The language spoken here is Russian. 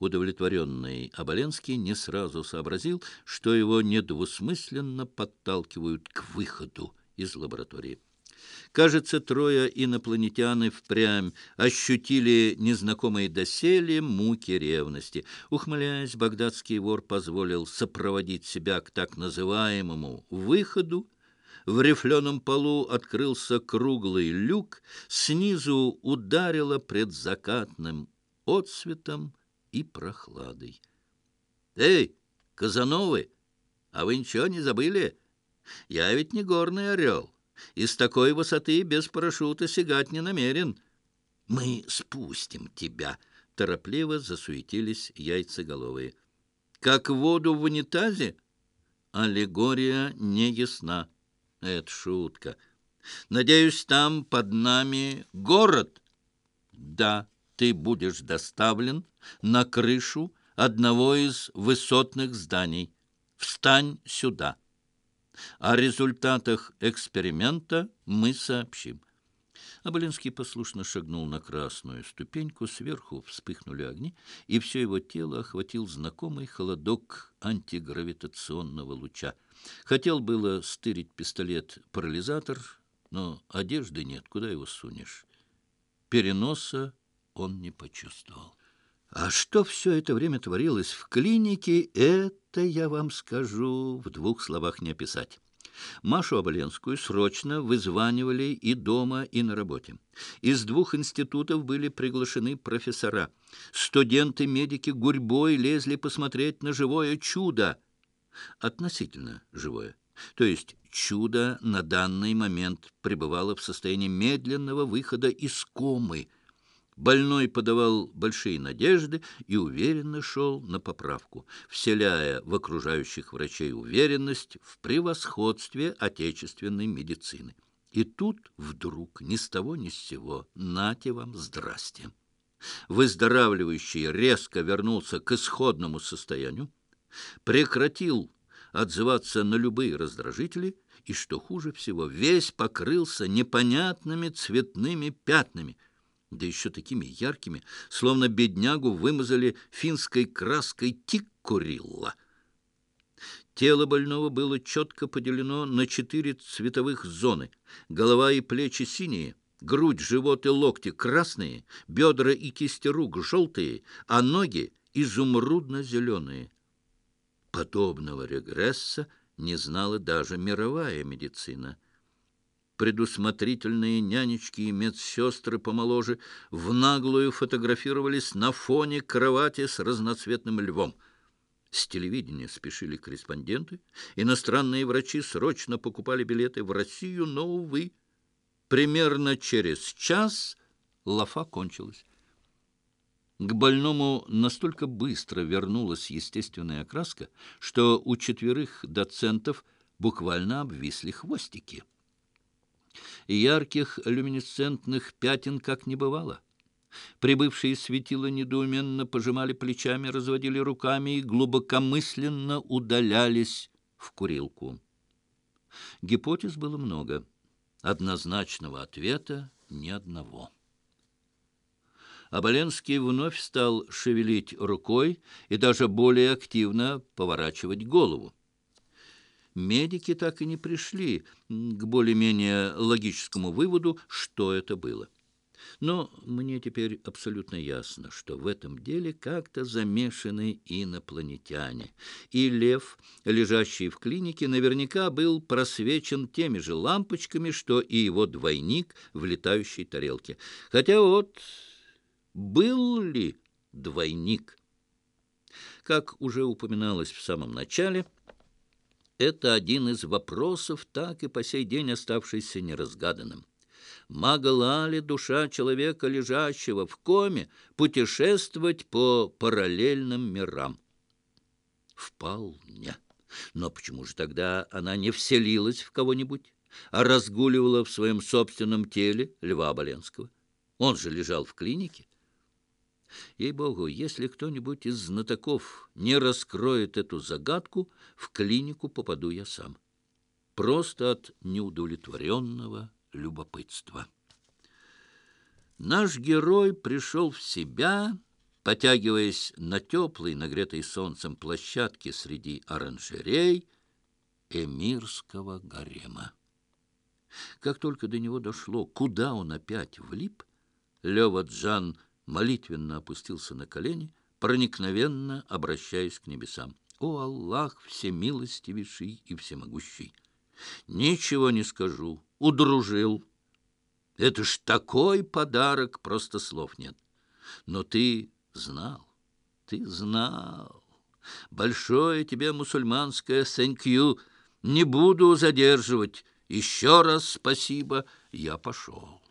Удовлетворенный Оболенский не сразу сообразил, что его недвусмысленно подталкивают к выходу из лаборатории. Кажется, трое инопланетян и впрямь ощутили незнакомые доселе муки ревности. Ухмыляясь, багдадский вор позволил сопроводить себя к так называемому «выходу». В рифленом полу открылся круглый люк, снизу ударило предзакатным отсветом и прохладой. «Эй, Казановы, а вы ничего не забыли? Я ведь не горный орел, и с такой высоты без парашюта сигать не намерен. Мы спустим тебя!» — торопливо засуетились яйцеголовые. «Как воду в унитазе?» Аллегория не ясна. Это шутка. Надеюсь, там под нами город? Да ты будешь доставлен на крышу одного из высотных зданий. Встань сюда. О результатах эксперимента мы сообщим. Аболинский послушно шагнул на красную ступеньку, сверху вспыхнули огни, и все его тело охватил знакомый холодок антигравитационного луча. Хотел было стырить пистолет-парализатор, но одежды нет, куда его сунешь? Переноса он не почувствовал. А что все это время творилось в клинике, это, я вам скажу, в двух словах не описать. Машу Оболенскую срочно вызванивали и дома, и на работе. Из двух институтов были приглашены профессора. Студенты-медики гурьбой лезли посмотреть на живое чудо. Относительно живое. То есть чудо на данный момент пребывало в состоянии медленного выхода из комы – Больной подавал большие надежды и уверенно шел на поправку, вселяя в окружающих врачей уверенность в превосходстве отечественной медицины. И тут вдруг ни с того ни с сего «нате вам, здрасте». Выздоравливающий резко вернулся к исходному состоянию, прекратил отзываться на любые раздражители и, что хуже всего, весь покрылся непонятными цветными пятнами – да еще такими яркими, словно беднягу вымазали финской краской тиккурилла. Тело больного было четко поделено на четыре цветовых зоны. Голова и плечи синие, грудь, живот и локти красные, бедра и кисти рук желтые, а ноги изумрудно-зеленые. Подобного регресса не знала даже мировая медицина предусмотрительные нянечки и медсестры помоложе в наглую фотографировались на фоне кровати с разноцветным львом. С телевидения спешили корреспонденты, иностранные врачи срочно покупали билеты в Россию, но, увы, примерно через час лафа кончилась. К больному настолько быстро вернулась естественная окраска, что у четверых доцентов буквально обвисли хвостики ярких люминесцентных пятен как не бывало. Прибывшие светила недоуменно пожимали плечами, разводили руками и глубокомысленно удалялись в курилку. Гипотез было много. Однозначного ответа ни одного. Оболенский вновь стал шевелить рукой и даже более активно поворачивать голову медики так и не пришли к более-менее логическому выводу, что это было. Но мне теперь абсолютно ясно, что в этом деле как-то замешаны инопланетяне. И лев, лежащий в клинике, наверняка был просвечен теми же лампочками, что и его двойник в летающей тарелке. Хотя вот был ли двойник? Как уже упоминалось в самом начале, это один из вопросов, так и по сей день оставшийся неразгаданным. Могла ли душа человека, лежащего в коме, путешествовать по параллельным мирам? Вполне. Но почему же тогда она не вселилась в кого-нибудь, а разгуливала в своем собственном теле Льва Боленского? Он же лежал в клинике. Ей-богу, если кто-нибудь из знатоков не раскроет эту загадку, в клинику попаду я сам. Просто от неудовлетворенного любопытства. Наш герой пришел в себя потягиваясь на теплой, нагретой солнцем площадке среди оранжерей эмирского гарема. Как только до него дошло, куда он опять влип, Лева Джан молитвенно опустился на колени, проникновенно обращаясь к небесам. «О Аллах, всемилостивейший и всемогущий! Ничего не скажу, удружил. Это ж такой подарок, просто слов нет. Но ты знал, ты знал. Большое тебе мусульманское сэнкью. Не буду задерживать. Еще раз спасибо, я пошел.